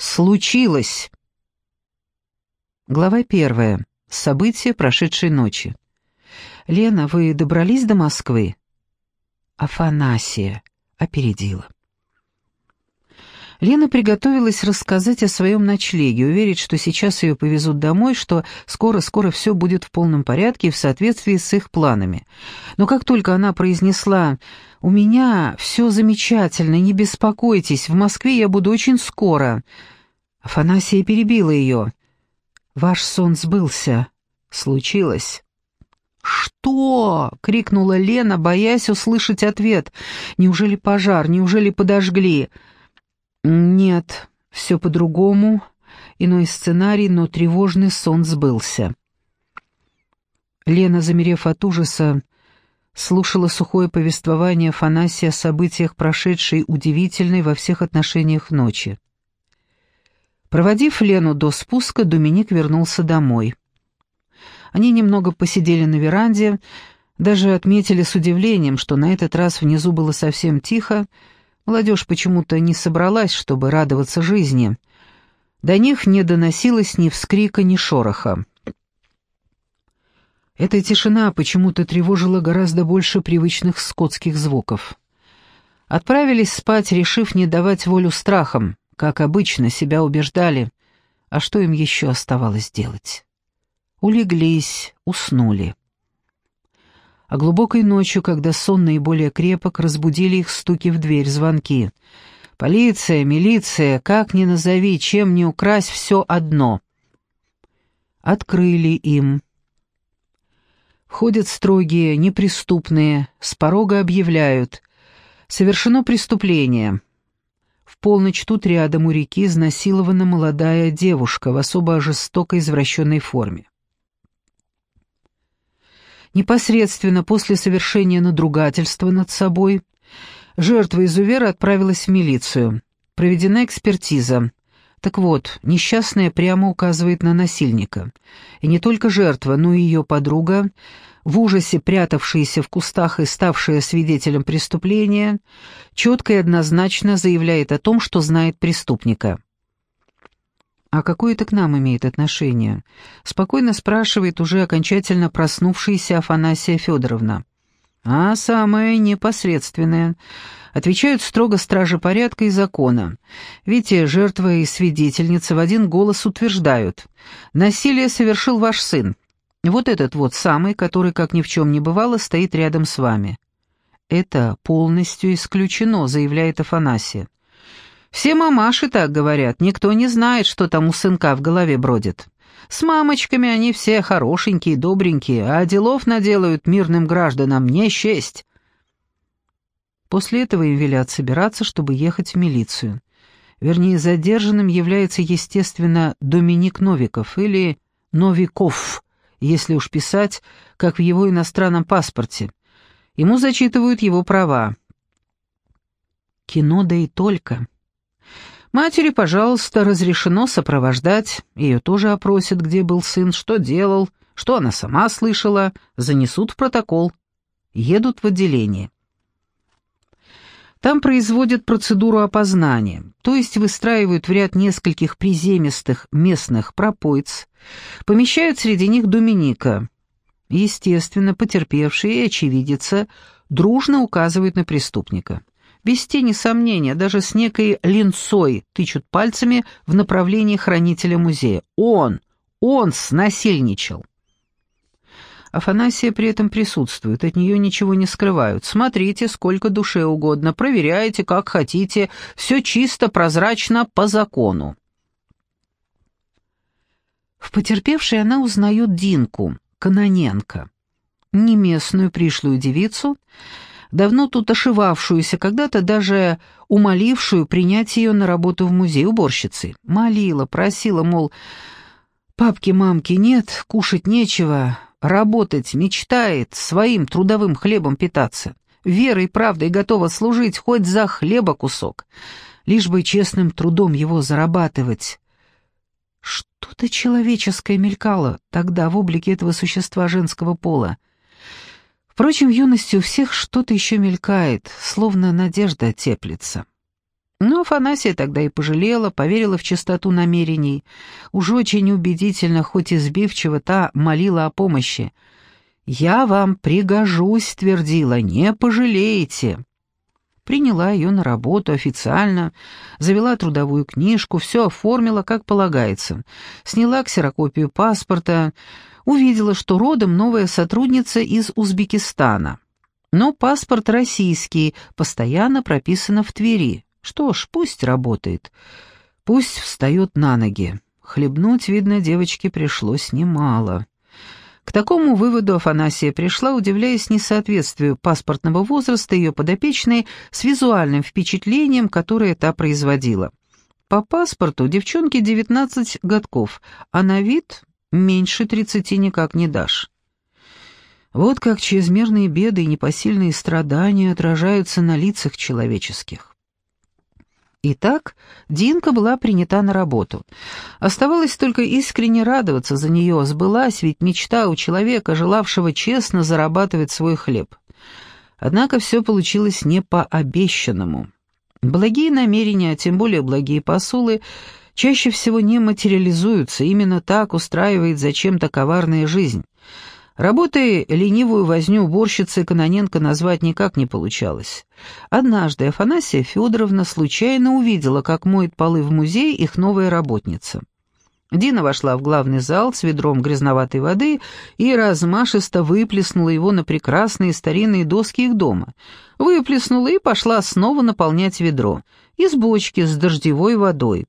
случилось?» Глава первая. События прошедшей ночи. «Лена, вы добрались до Москвы?» Афанасия опередила. Лена приготовилась рассказать о своем ночлеге, уверить, что сейчас ее повезут домой, что скоро-скоро все будет в полном порядке и в соответствии с их планами. Но как только она произнесла «У меня все замечательно, не беспокойтесь, в Москве я буду очень скоро», Афанасия перебила ее. «Ваш сон сбылся. Случилось». «Что?» — крикнула Лена, боясь услышать ответ. «Неужели пожар? Неужели подожгли?» Нет, все по-другому, иной сценарий, но тревожный сон сбылся. Лена, замерев от ужаса, слушала сухое повествование Афанасия о событиях прошедшей удивительной во всех отношениях ночи. Проводив Лену до спуска, Доминик вернулся домой. Они немного посидели на веранде, даже отметили с удивлением, что на этот раз внизу было совсем тихо, Молодежь почему-то не собралась, чтобы радоваться жизни. До них не доносилось ни вскрика, ни шороха. Эта тишина почему-то тревожила гораздо больше привычных скотских звуков. Отправились спать, решив не давать волю страхам, как обычно себя убеждали, а что им еще оставалось делать? Улеглись, уснули а глубокой ночью, когда сон наиболее крепок, разбудили их стуки в дверь, звонки. «Полиция, милиция, как ни назови, чем не украсть, все одно». Открыли им. Ходят строгие, неприступные, с порога объявляют. Совершено преступление. В полночь тут рядом у реки изнасилована молодая девушка в особо жестокой извращенной форме. Непосредственно после совершения надругательства над собой жертва изувера отправилась в милицию. Проведена экспертиза. Так вот, несчастная прямо указывает на насильника. И не только жертва, но и ее подруга, в ужасе прятавшаяся в кустах и ставшая свидетелем преступления, четко и однозначно заявляет о том, что знает преступника. «А какое это к нам имеет отношение?» — спокойно спрашивает уже окончательно проснувшаяся Афанасия Федоровна. «А самое непосредственное», — отвечают строго стражи порядка и закона. Видите, жертва и свидетельница в один голос утверждают. «Насилие совершил ваш сын. Вот этот вот самый, который, как ни в чем не бывало, стоит рядом с вами». «Это полностью исключено», — заявляет Афанасия. Все мамаши так говорят, никто не знает, что там у сынка в голове бродит. С мамочками они все хорошенькие, добренькие, а делов наделают мирным гражданам не счесть. После этого им велят собираться, чтобы ехать в милицию. Вернее, задержанным является, естественно, Доминик Новиков или Новиков, если уж писать, как в его иностранном паспорте. Ему зачитывают его права. Кино да и только. Матери, пожалуйста, разрешено сопровождать. Ее тоже опросят, где был сын, что делал, что она сама слышала, занесут в протокол. Едут в отделение. Там производят процедуру опознания, то есть выстраивают в ряд нескольких приземистых местных пропойц, помещают среди них Доминика. Естественно, потерпевшие и очевидица дружно указывают на преступника без тени сомнения, даже с некой линцой тычут пальцами в направлении хранителя музея. Он, он снасильничал. Афанасия при этом присутствует, от нее ничего не скрывают. Смотрите, сколько душе угодно, проверяйте, как хотите, все чисто, прозрачно, по закону. В потерпевшей она узнает Динку, Каноненко, не местную пришлую девицу, давно тут ошивавшуюся, когда-то даже умолившую принять ее на работу в музей уборщицы. Молила, просила, мол, папки-мамки нет, кушать нечего, работать мечтает, своим трудовым хлебом питаться. Верой и правдой готова служить хоть за хлеба кусок, лишь бы честным трудом его зарабатывать. Что-то человеческое мелькало тогда в облике этого существа женского пола — Впрочем, в юности у всех что-то еще мелькает, словно надежда теплится. Но Афанасия тогда и пожалела, поверила в чистоту намерений. Уж очень убедительно, хоть и сбивчиво, та молила о помощи. «Я вам пригожусь», — твердила, — «не пожалеете». Приняла ее на работу официально, завела трудовую книжку, все оформила, как полагается. Сняла ксерокопию паспорта, увидела, что родом новая сотрудница из Узбекистана. Но паспорт российский, постоянно прописано в Твери. Что ж, пусть работает. Пусть встает на ноги. Хлебнуть, видно, девочке пришлось немало. К такому выводу Афанасия пришла, удивляясь несоответствию паспортного возраста ее подопечной с визуальным впечатлением, которое та производила. По паспорту девчонке 19 годков, а на вид меньше 30 никак не дашь. Вот как чрезмерные беды и непосильные страдания отражаются на лицах человеческих. Итак, Динка была принята на работу. Оставалось только искренне радоваться за нее, сбылась ведь мечта у человека, желавшего честно зарабатывать свой хлеб. Однако все получилось не по обещанному. Благие намерения, а тем более благие посулы, чаще всего не материализуются, именно так устраивает зачем-то коварная жизнь. Работой ленивую возню уборщицы Каноненко назвать никак не получалось. Однажды Афанасия Федоровна случайно увидела, как моет полы в музее их новая работница. Дина вошла в главный зал с ведром грязноватой воды и размашисто выплеснула его на прекрасные старинные доски их дома. Выплеснула и пошла снова наполнять ведро из бочки с дождевой водой.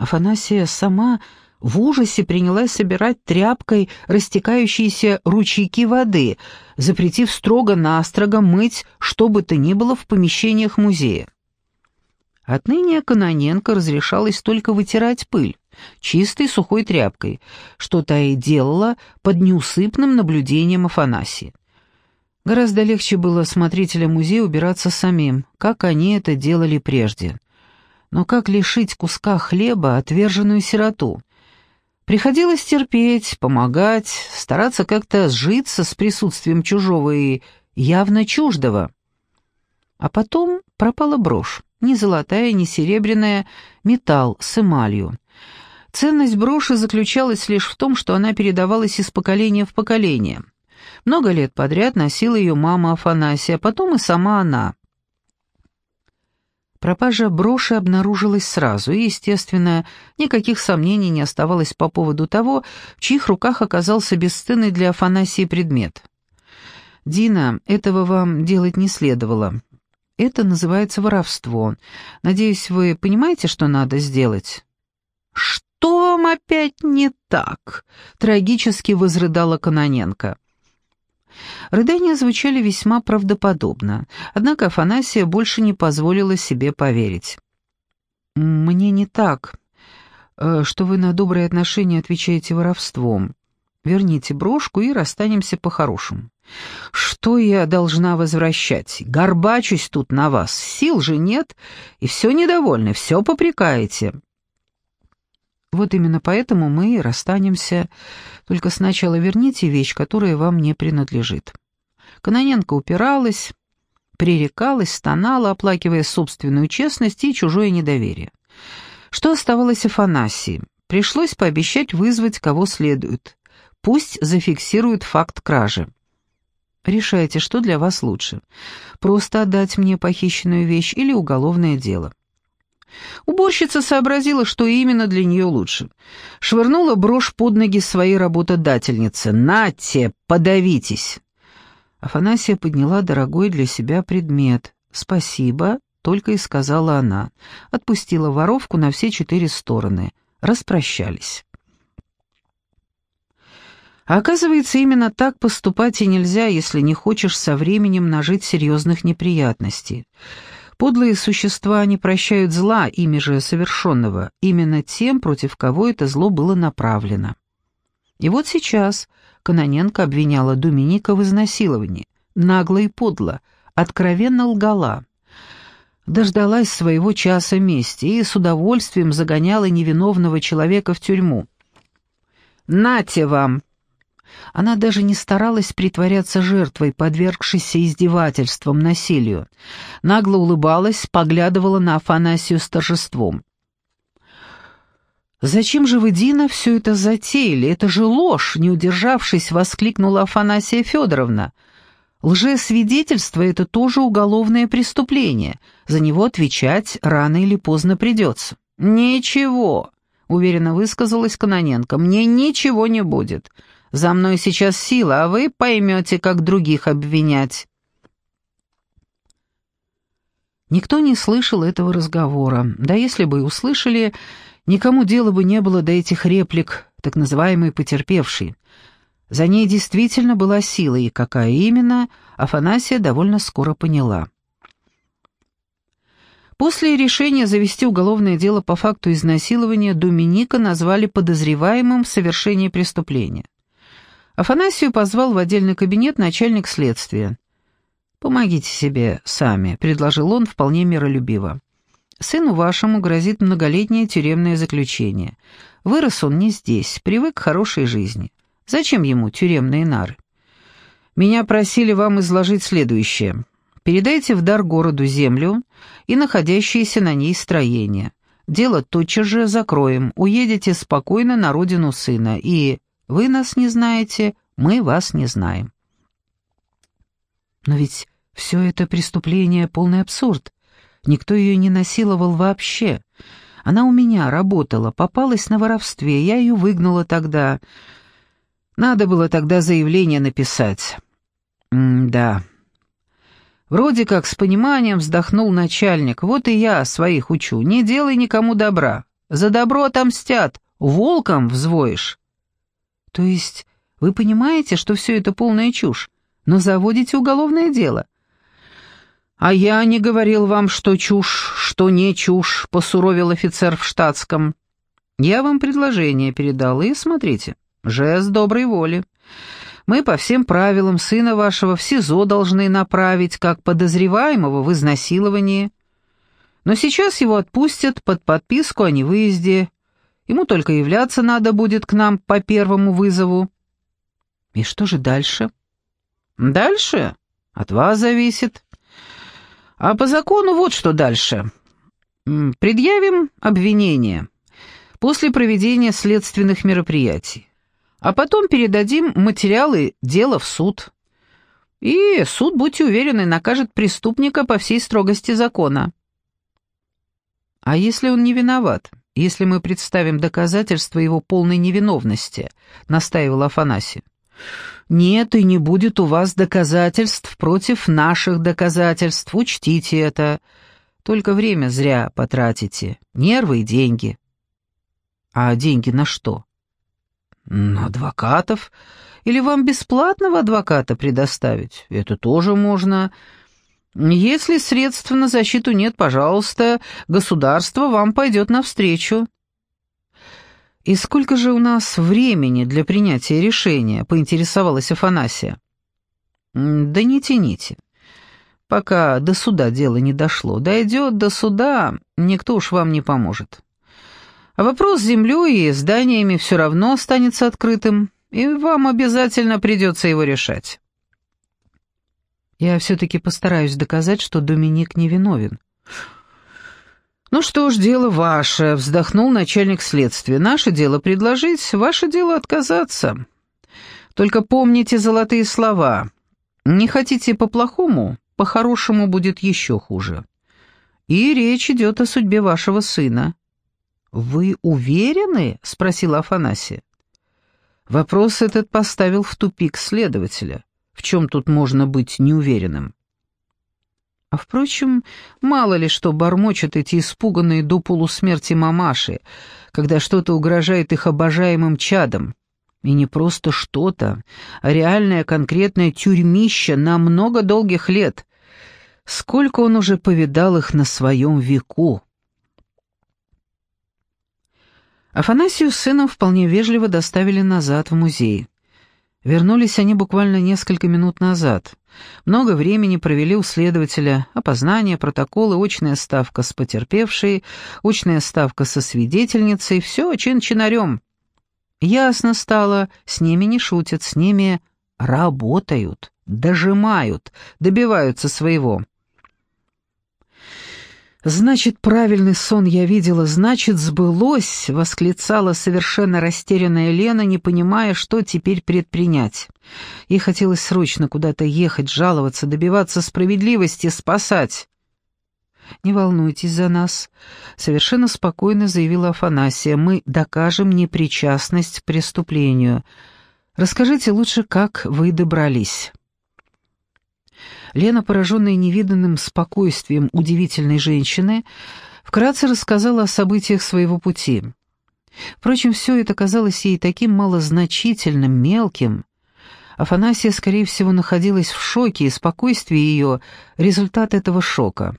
Афанасия сама в ужасе принялась собирать тряпкой растекающиеся ручейки воды, запретив строго-настрого мыть что бы то ни было в помещениях музея. Отныне Каноненко разрешалось только вытирать пыль, чистой сухой тряпкой, что та и делала под неусыпным наблюдением Афанасии. Гораздо легче было смотрителям музея убираться самим, как они это делали прежде. Но как лишить куска хлеба отверженную сироту? Приходилось терпеть, помогать, стараться как-то сжиться с присутствием чужого и явно чуждого. А потом пропала брошь, ни золотая, ни серебряная, металл с эмалью. Ценность броши заключалась лишь в том, что она передавалась из поколения в поколение. Много лет подряд носила ее мама Афанасия, а потом и сама она. Пропажа броши обнаружилась сразу, и, естественно, никаких сомнений не оставалось по поводу того, в чьих руках оказался бесценный для Афанасии предмет. «Дина, этого вам делать не следовало. Это называется воровство. Надеюсь, вы понимаете, что надо сделать?» «Что вам опять не так?» — трагически возрыдала Каноненко. Рыдания звучали весьма правдоподобно, однако Афанасия больше не позволила себе поверить. «Мне не так, э, что вы на добрые отношения отвечаете воровством. Верните брошку и расстанемся по-хорошему». «Что я должна возвращать? Горбачусь тут на вас, сил же нет, и все недовольны, все попрекаете». Вот именно поэтому мы и расстанемся. Только сначала верните вещь, которая вам не принадлежит». Каноненко упиралась, пререкалась, стонала, оплакивая собственную честность и чужое недоверие. Что оставалось Афанасии? Пришлось пообещать вызвать кого следует. Пусть зафиксируют факт кражи. Решайте, что для вас лучше. Просто отдать мне похищенную вещь или уголовное дело. Уборщица сообразила, что именно для нее лучше. Швырнула брошь под ноги своей работодательнице. «Нате, подавитесь!» Афанасия подняла дорогой для себя предмет. «Спасибо», — только и сказала она. Отпустила воровку на все четыре стороны. Распрощались. А оказывается, именно так поступать и нельзя, если не хочешь со временем нажить серьезных неприятностей. Подлые существа не прощают зла, ими же совершенного, именно тем, против кого это зло было направлено. И вот сейчас Каноненко обвиняла Думиника в изнасиловании, нагло и подло, откровенно лгала. Дождалась своего часа мести и с удовольствием загоняла невиновного человека в тюрьму. «Нате вам!» Она даже не старалась притворяться жертвой, подвергшейся издевательствам, насилию. Нагло улыбалась, поглядывала на Афанасию с торжеством. «Зачем же вы, Дина, все это затеяли? Это же ложь!» — не удержавшись, воскликнула Афанасия Федоровна. «Лжесвидетельство — это тоже уголовное преступление. За него отвечать рано или поздно придется». «Ничего», — уверенно высказалась Каноненко, — «мне ничего не будет. За мной сейчас сила, а вы поймете, как других обвинять». Никто не слышал этого разговора. Да если бы и услышали, Никому дела бы не было до этих реплик, так называемой потерпевшей. За ней действительно была сила, и какая именно, Афанасия довольно скоро поняла. После решения завести уголовное дело по факту изнасилования Доминика назвали подозреваемым в совершении преступления. Афанасию позвал в отдельный кабинет начальник следствия. «Помогите себе сами», — предложил он вполне миролюбиво. Сыну вашему грозит многолетнее тюремное заключение. Вырос он не здесь, привык к хорошей жизни. Зачем ему тюремные нары? Меня просили вам изложить следующее. Передайте в дар городу землю и находящиеся на ней строения. Дело тотчас же закроем, уедете спокойно на родину сына, и вы нас не знаете, мы вас не знаем. Но ведь все это преступление — полный абсурд. Никто ее не насиловал вообще. Она у меня работала, попалась на воровстве, я ее выгнала тогда. Надо было тогда заявление написать. М-да. Вроде как с пониманием вздохнул начальник. Вот и я своих учу. Не делай никому добра. За добро отомстят. Волком взвоишь. То есть вы понимаете, что все это полная чушь, но заводите уголовное дело? «А я не говорил вам, что чушь, что не чушь», — посуровил офицер в штатском. «Я вам предложение передал, и смотрите, жест доброй воли. Мы по всем правилам сына вашего в СИЗО должны направить, как подозреваемого в изнасиловании. Но сейчас его отпустят под подписку о невыезде. Ему только являться надо будет к нам по первому вызову». «И что же дальше?» «Дальше? От вас зависит». А по закону вот что дальше. Предъявим обвинение после проведения следственных мероприятий, а потом передадим материалы дела в суд. И суд, будьте уверены, накажет преступника по всей строгости закона. А если он не виноват? Если мы представим доказательства его полной невиновности, настаивал Афанасий. Нет, и не будет у вас доказательств против наших доказательств, учтите это. Только время зря потратите, нервы и деньги. А деньги на что? На адвокатов. Или вам бесплатного адвоката предоставить? Это тоже можно. Если средств на защиту нет, пожалуйста, государство вам пойдет навстречу. «И сколько же у нас времени для принятия решения?» — поинтересовалась Афанасия. «Да не тяните. Пока до суда дело не дошло. Дойдет до суда, никто уж вам не поможет. А вопрос с землей и зданиями все равно останется открытым, и вам обязательно придется его решать». «Я все-таки постараюсь доказать, что Доминик невиновен». «Ну что ж, дело ваше», — вздохнул начальник следствия. «Наше дело предложить, ваше дело отказаться. Только помните золотые слова. Не хотите по-плохому, по-хорошему будет еще хуже. И речь идет о судьбе вашего сына». «Вы уверены?» — спросила Афанасия. Вопрос этот поставил в тупик следователя. В чем тут можно быть неуверенным? А впрочем, мало ли что бормочут эти испуганные до полусмерти мамаши, когда что-то угрожает их обожаемым чадам. И не просто что-то, а реальное конкретное тюрьмище на много долгих лет. Сколько он уже повидал их на своем веку. Афанасию с сыном вполне вежливо доставили назад в музей. Вернулись они буквально несколько минут назад. Много времени провели у следователя, опознание, протоколы, очная ставка с потерпевшей, очная ставка со свидетельницей, все чин-чинарем. Ясно стало, с ними не шутят, с ними работают, дожимают, добиваются своего. «Значит, правильный сон я видела, значит, сбылось!» — восклицала совершенно растерянная Лена, не понимая, что теперь предпринять. Ей хотелось срочно куда-то ехать, жаловаться, добиваться справедливости, спасать. «Не волнуйтесь за нас», — совершенно спокойно заявила Афанасия. «Мы докажем непричастность к преступлению. Расскажите лучше, как вы добрались». Лена, пораженная невиданным спокойствием удивительной женщины, вкратце рассказала о событиях своего пути. Впрочем, все это казалось ей таким малозначительным, мелким. Афанасия, скорее всего, находилась в шоке, и спокойствие ее — результат этого шока.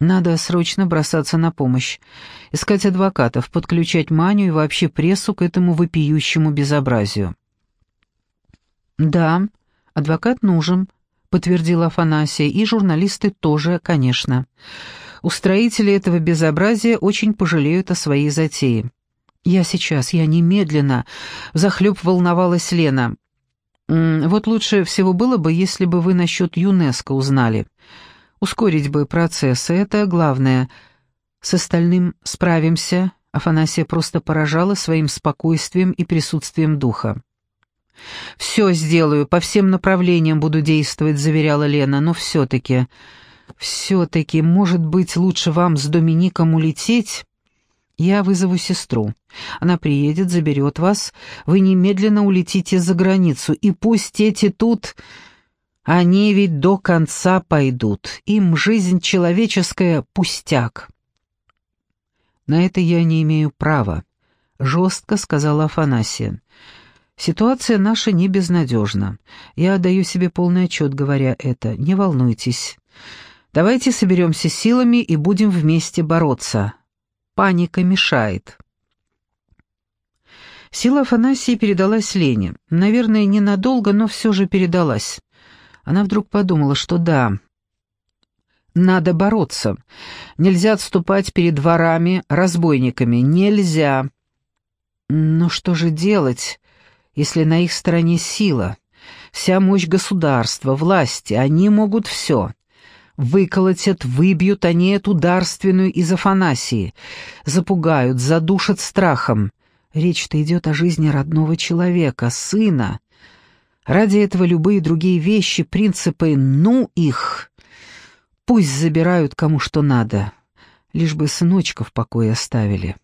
Надо срочно бросаться на помощь, искать адвокатов, подключать Маню и вообще прессу к этому вопиющему безобразию. «Да, адвокат нужен», — подтвердила Афанасия, — «и журналисты тоже, конечно. Устроители этого безобразия очень пожалеют о своей затее». «Я сейчас, я немедленно», — захлеб волновалась Лена. «Вот лучше всего было бы, если бы вы насчет ЮНЕСКО узнали». Ускорить бы процесс, это главное. С остальным справимся. Афанасия просто поражала своим спокойствием и присутствием духа. «Все сделаю, по всем направлениям буду действовать», — заверяла Лена, «но все-таки, все-таки, может быть, лучше вам с Домиником улететь?» «Я вызову сестру. Она приедет, заберет вас. Вы немедленно улетите за границу, и пусть эти тут...» Они ведь до конца пойдут, им жизнь человеческая — пустяк. На это я не имею права, — жестко сказала Афанасия. Ситуация наша не безнадежна. Я отдаю себе полный отчет, говоря это. Не волнуйтесь. Давайте соберемся силами и будем вместе бороться. Паника мешает. Сила Афанасии передалась Лене. Наверное, ненадолго, но все же передалась. Она вдруг подумала, что да, надо бороться. Нельзя отступать перед ворами, разбойниками. Нельзя. Но что же делать, если на их стороне сила? Вся мощь государства, власти, они могут все. Выколотят, выбьют они эту дарственную из Афанасии, запугают, задушат страхом. Речь-то идет о жизни родного человека, сына. Ради этого любые другие вещи, принципы, ну их, пусть забирают кому что надо, лишь бы сыночка в покое оставили.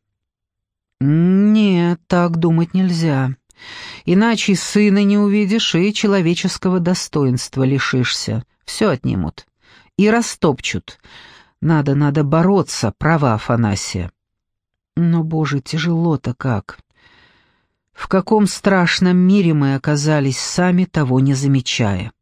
Нет, так думать нельзя. Иначе сына не увидишь и человеческого достоинства лишишься. Все отнимут. И растопчут. Надо, надо бороться, права Афанасия. Но, боже, тяжело-то как. В каком страшном мире мы оказались, сами того не замечая.